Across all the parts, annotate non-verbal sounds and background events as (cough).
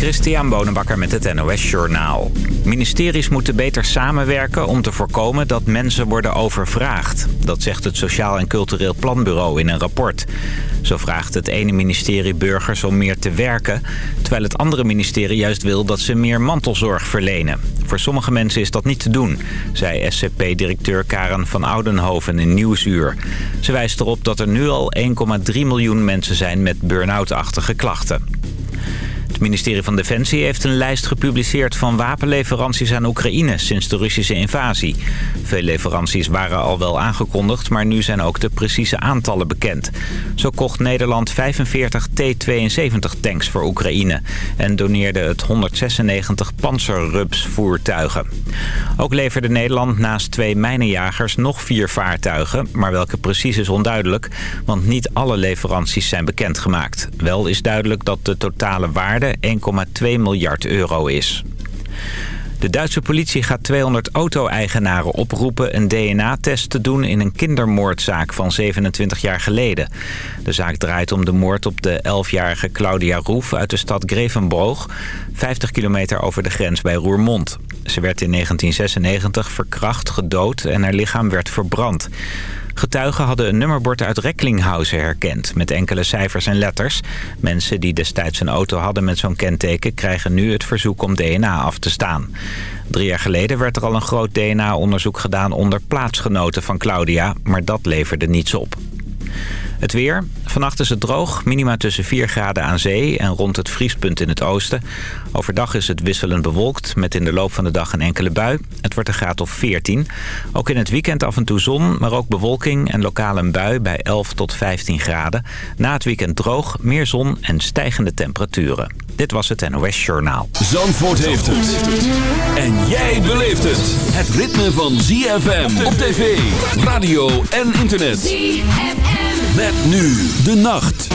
Christian Bonenbakker met het NOS Journaal. Ministeries moeten beter samenwerken om te voorkomen dat mensen worden overvraagd. Dat zegt het Sociaal en Cultureel Planbureau in een rapport. Zo vraagt het ene ministerie burgers om meer te werken... terwijl het andere ministerie juist wil dat ze meer mantelzorg verlenen. Voor sommige mensen is dat niet te doen, zei SCP-directeur Karen van Oudenhoven in Nieuwsuur. Ze wijst erop dat er nu al 1,3 miljoen mensen zijn met burn-out-achtige klachten. Het ministerie van Defensie heeft een lijst gepubliceerd van wapenleveranties aan Oekraïne sinds de Russische invasie. Veel leveranties waren al wel aangekondigd, maar nu zijn ook de precieze aantallen bekend. Zo kocht Nederland 45 T-72 tanks voor Oekraïne en doneerde het 196 Panzerrups voertuigen. Ook leverde Nederland naast twee mijnenjagers nog vier vaartuigen, maar welke precies is onduidelijk, want niet alle leveranties zijn bekendgemaakt. Wel is duidelijk dat de totale waarde 1,2 miljard euro is. De Duitse politie gaat 200 auto-eigenaren oproepen een DNA-test te doen in een kindermoordzaak van 27 jaar geleden. De zaak draait om de moord op de 11-jarige Claudia Roef uit de stad Grevenbroog, 50 kilometer over de grens bij Roermond. Ze werd in 1996 verkracht, gedood en haar lichaam werd verbrand. Getuigen hadden een nummerbord uit Recklinghausen herkend... met enkele cijfers en letters. Mensen die destijds een auto hadden met zo'n kenteken... krijgen nu het verzoek om DNA af te staan. Drie jaar geleden werd er al een groot DNA-onderzoek gedaan... onder plaatsgenoten van Claudia, maar dat leverde niets op. Het weer. Vannacht is het droog. Minima tussen 4 graden aan zee en rond het vriespunt in het oosten. Overdag is het wisselend bewolkt met in de loop van de dag een enkele bui. Het wordt een graad of 14. Ook in het weekend af en toe zon, maar ook bewolking en lokaal een bui bij 11 tot 15 graden. Na het weekend droog, meer zon en stijgende temperaturen. Dit was het NOS Journaal. Zandvoort heeft het. En jij beleeft het. Het ritme van ZFM op tv, radio en internet. ZFM. Met nu de nacht.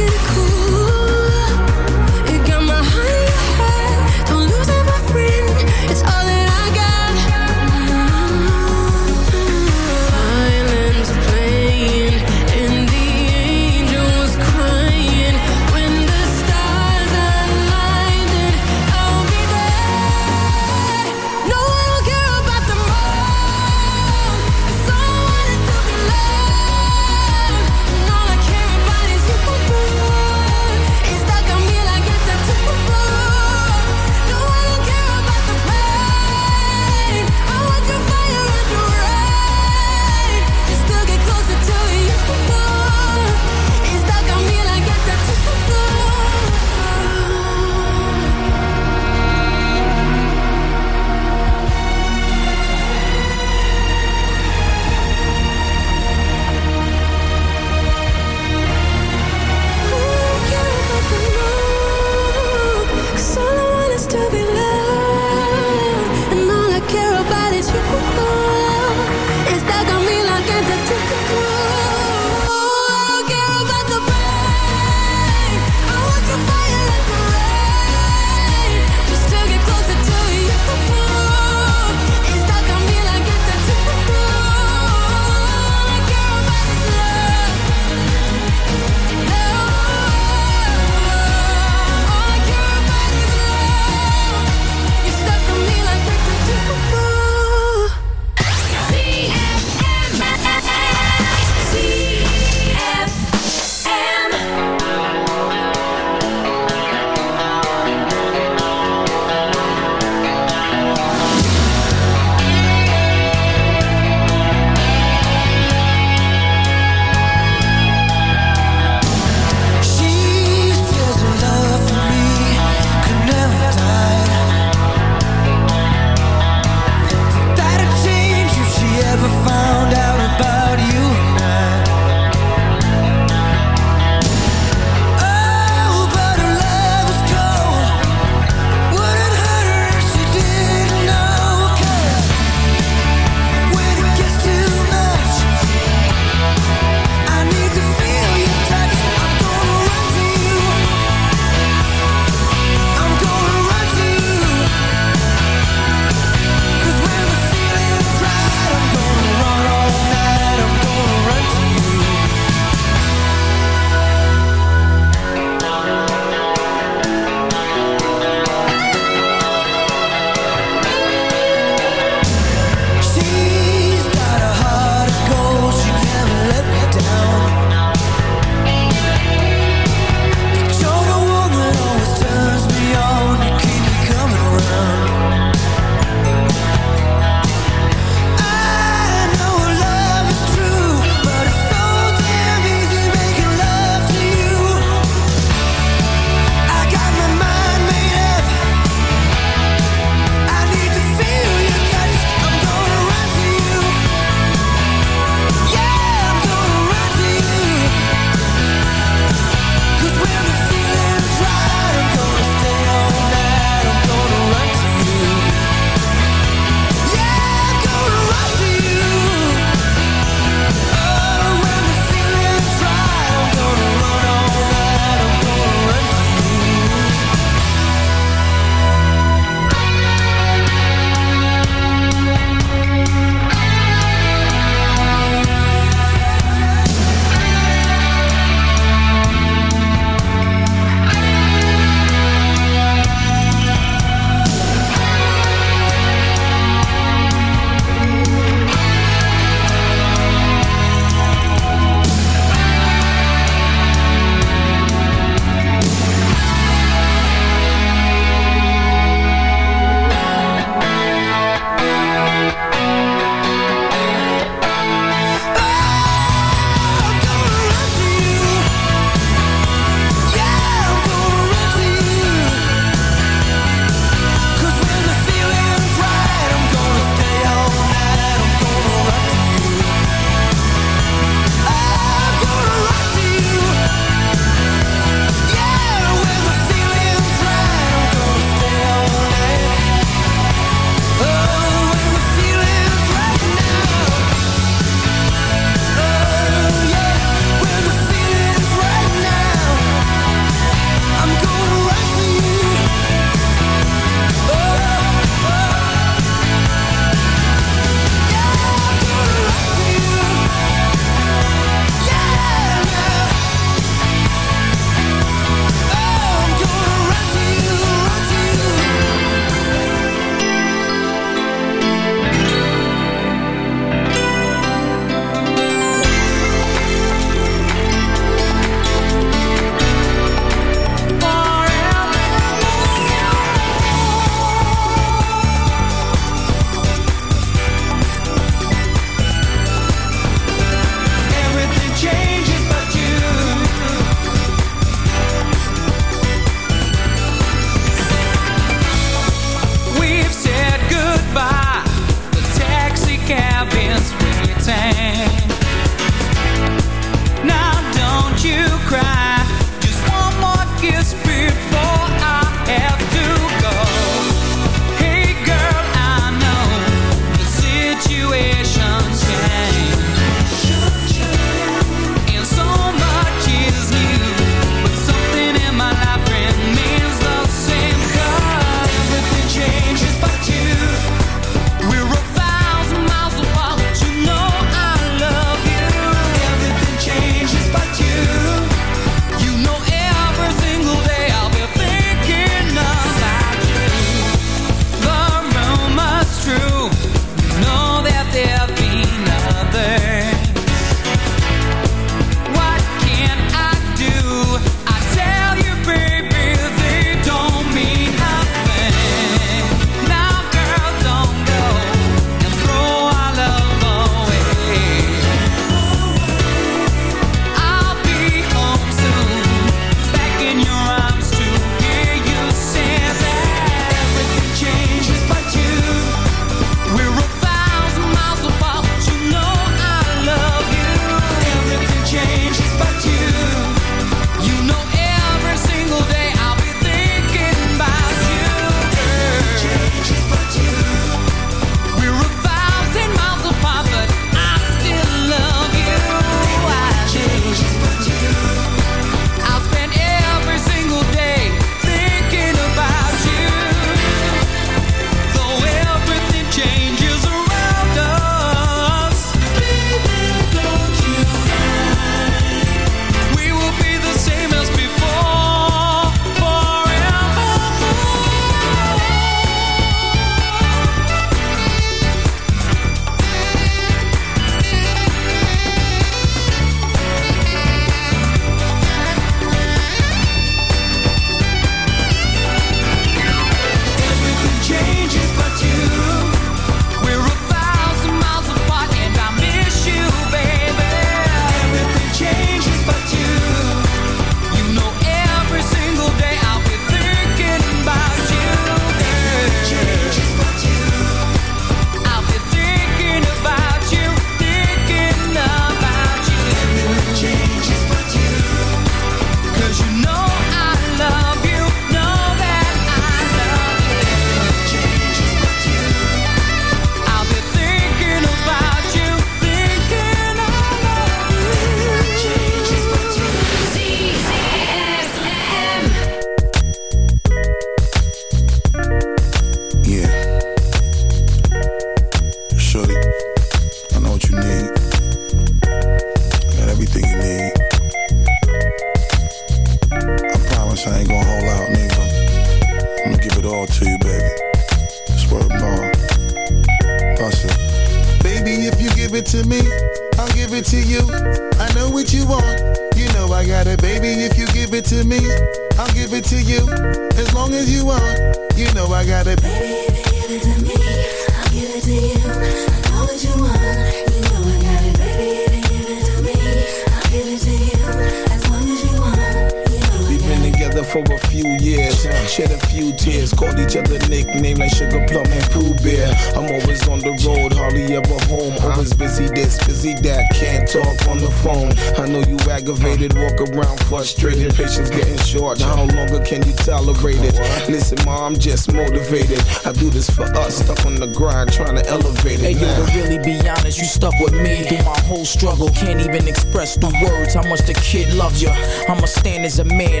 Struggle. Can't even express through words how much the kid loves you. I'ma stand as a man,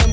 and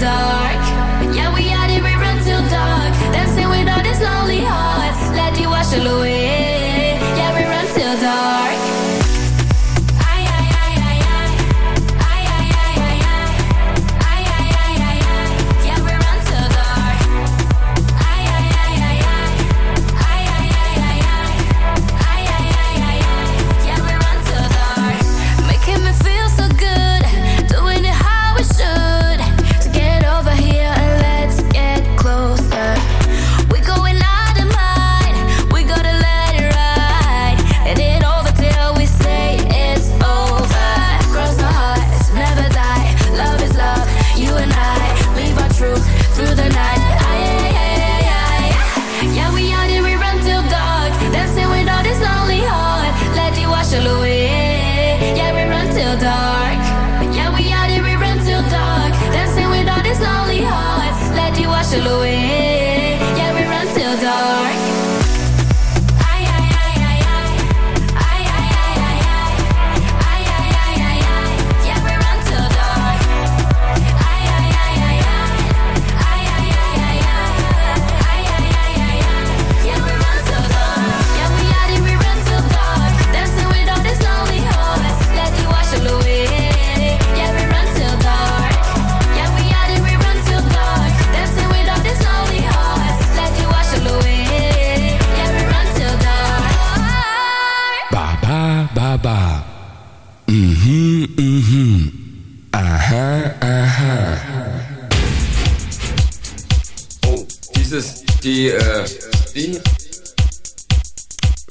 die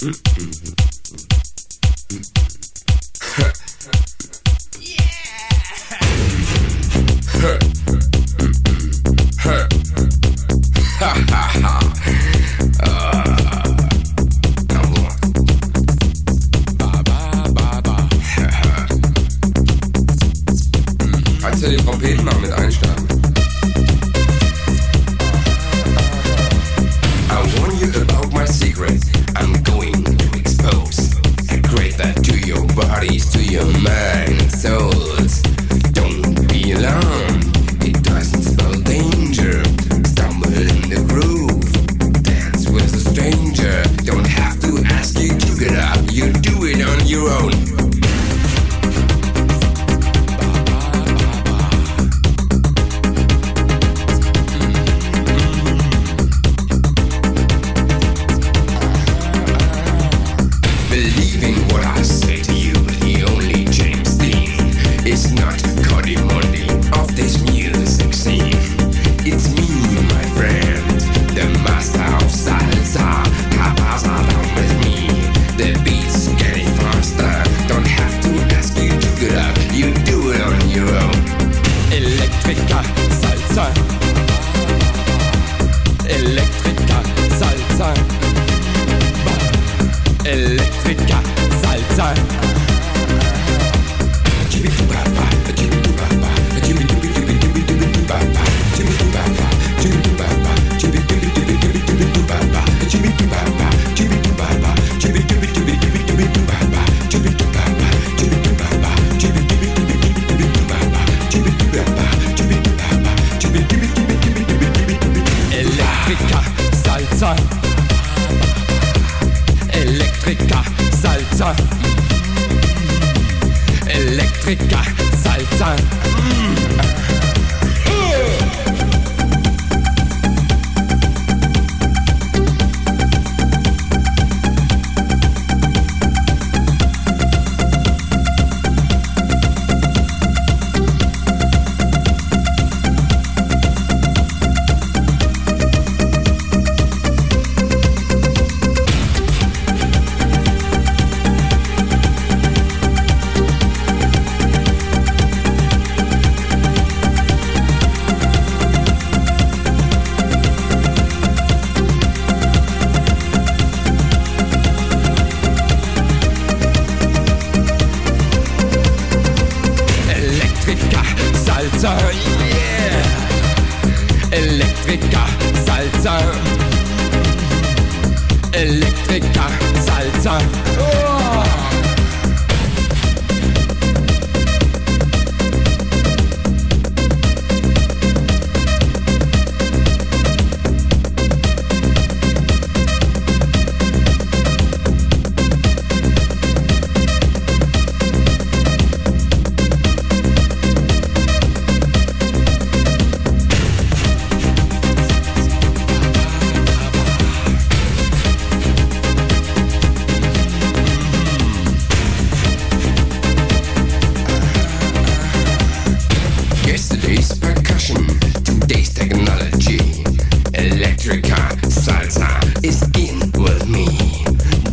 Mm, mm, mm, ha (laughs) Elektrika, Salsa, Elektrika,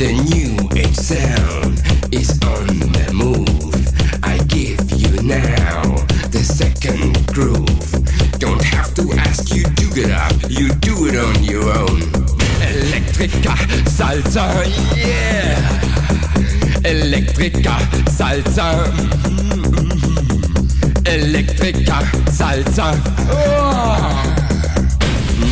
The new age sound is on the move. I give you now the second groove. Don't have to ask you to get up, you do it on your own. Elektrika, Salsa, yeah. Elektrika, Salsa. Mm-hmm. Elektrika, Salsa. Oh.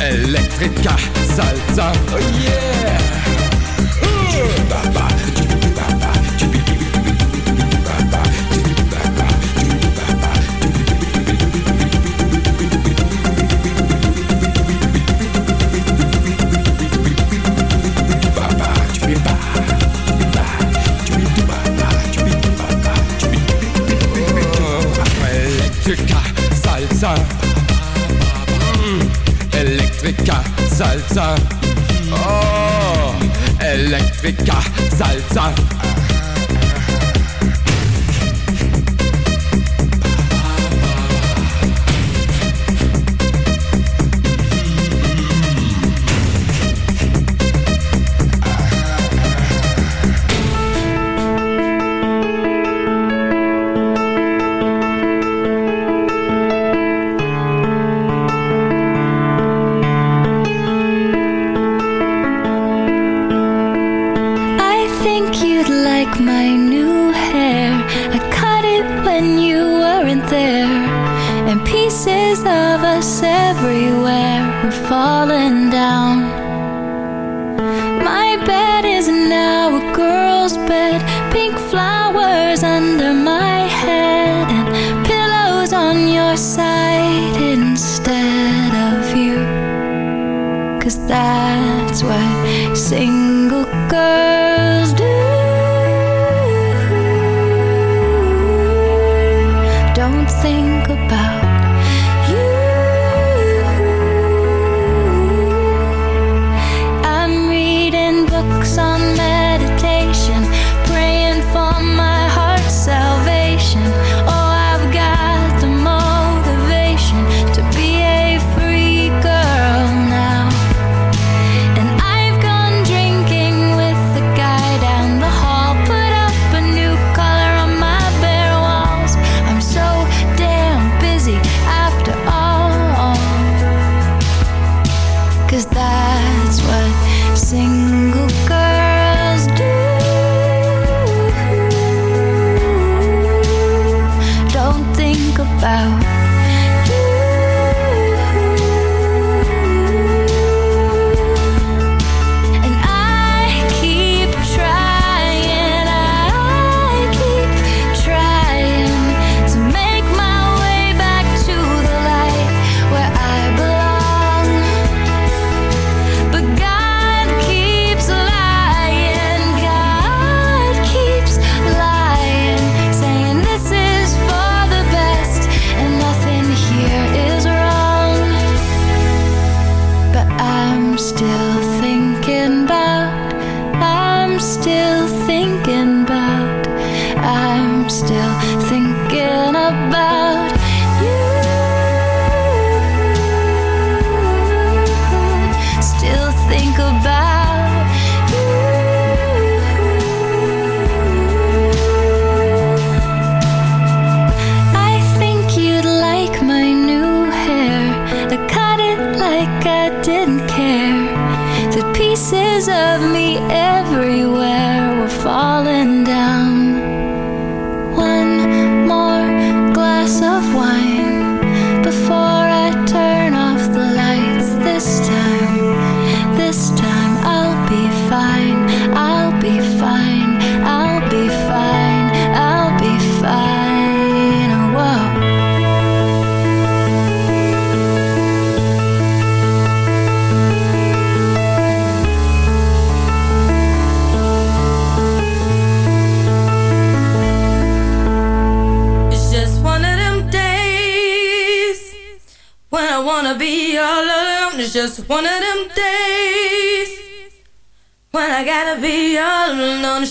Elektrika, Salsa, oh yeah. Elektrika, Salsa. Elektrika, Salsa. Oh, Elektrika, Salsa.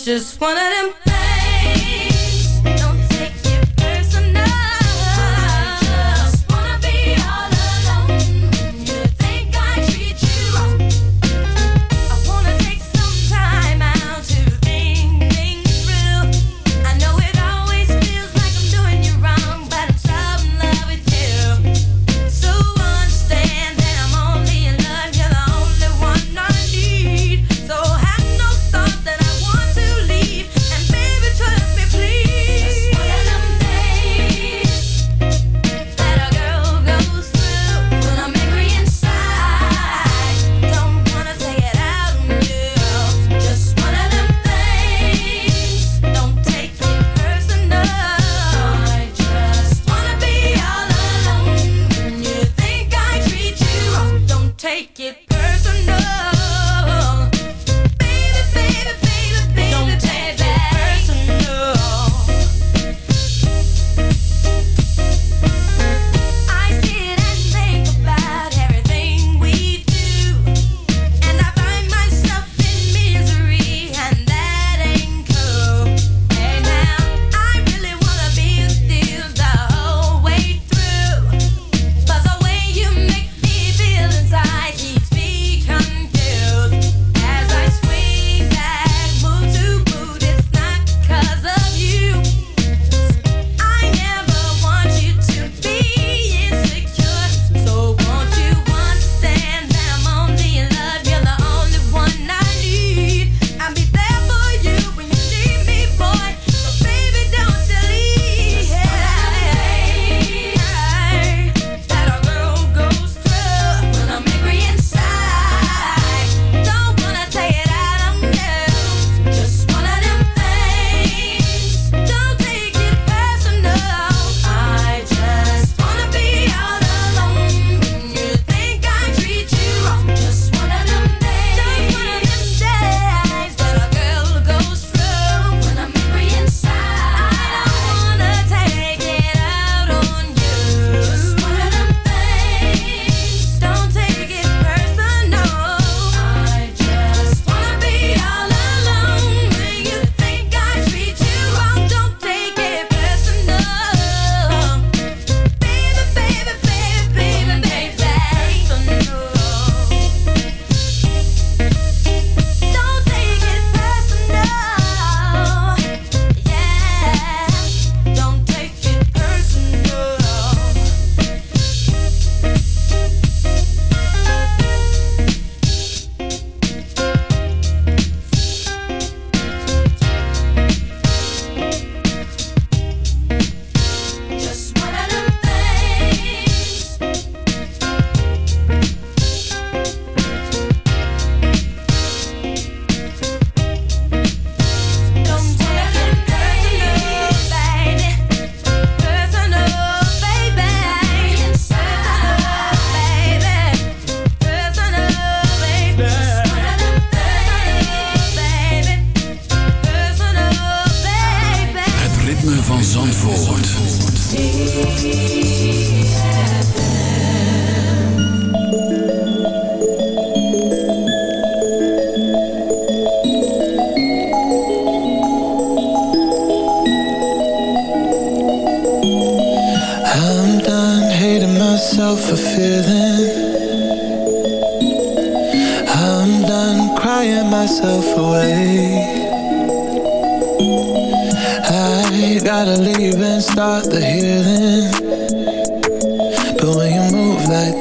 Just one of them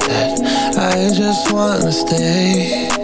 that, I just wanna stay.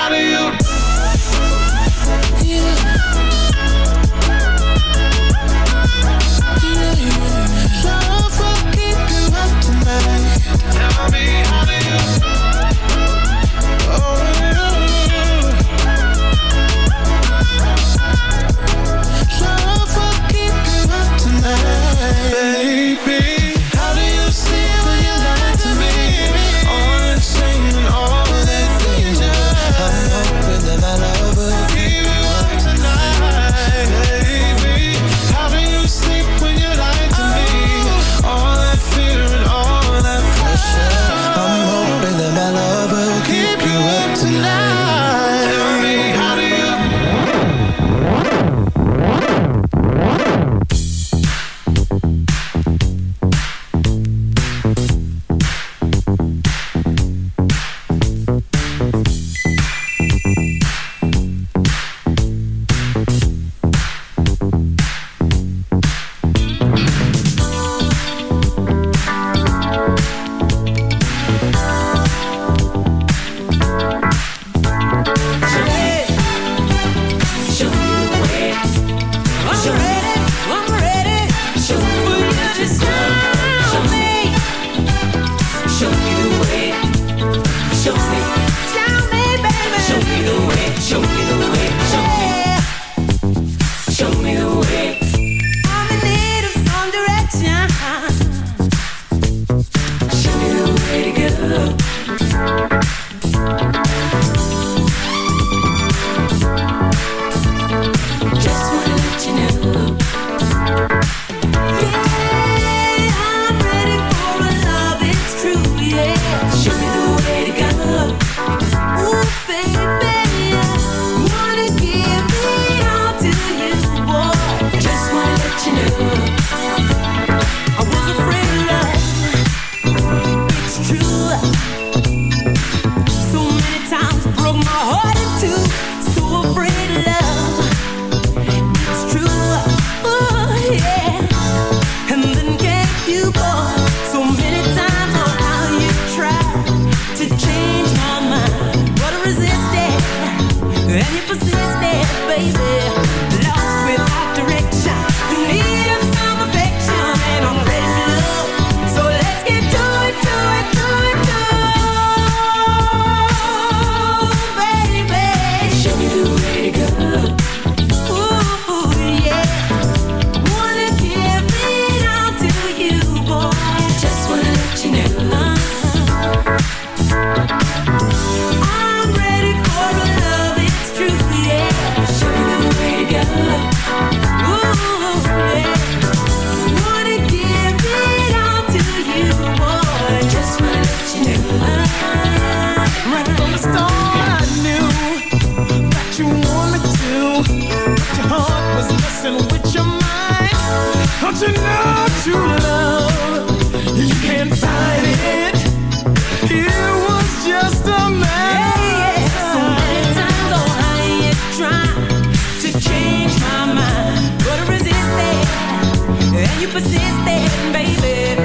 baby,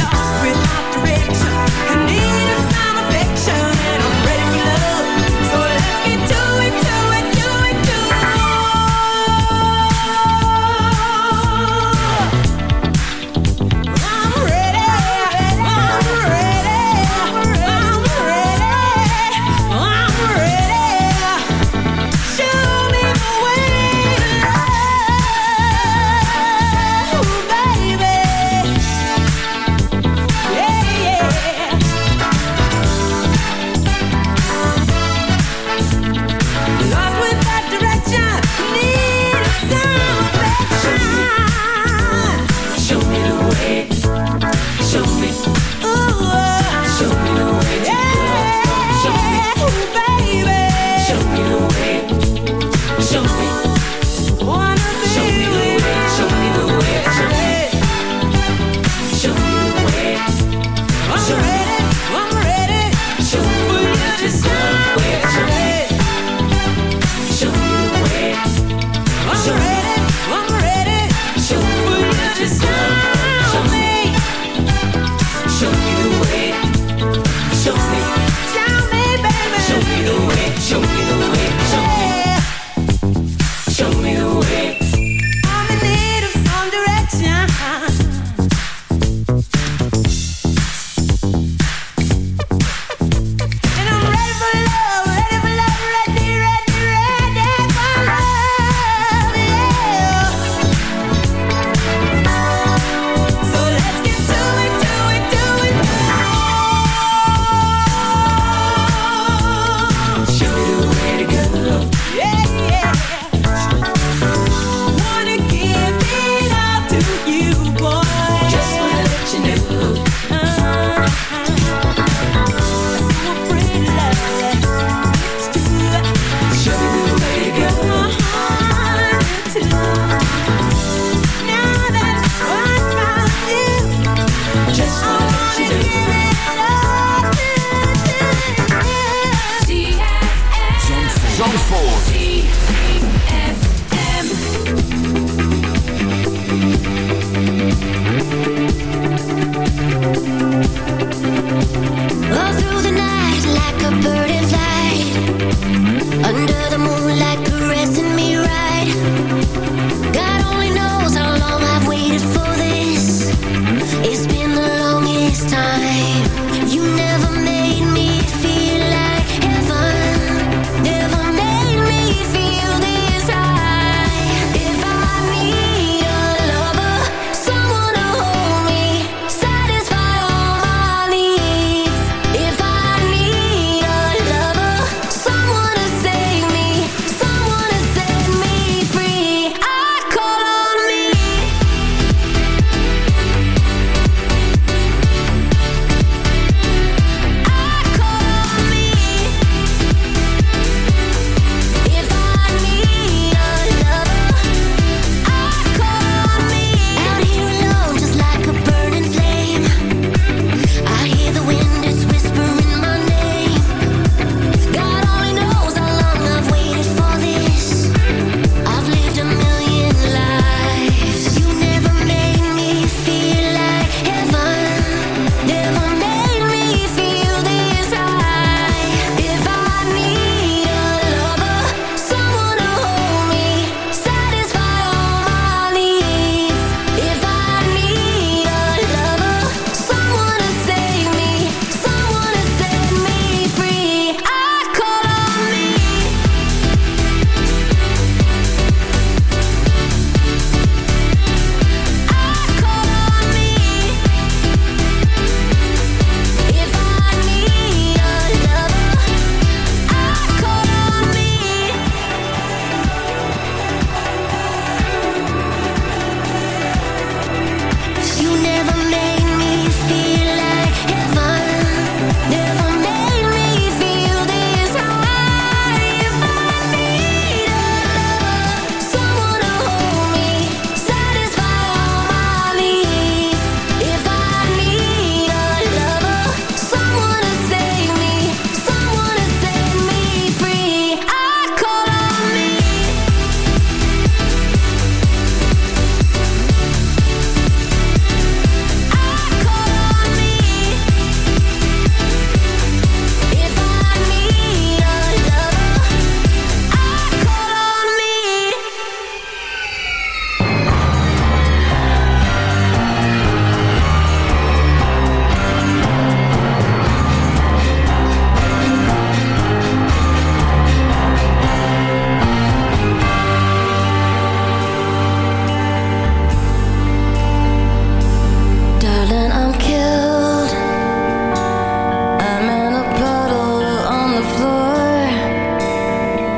lost without direction, I need to find affection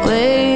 away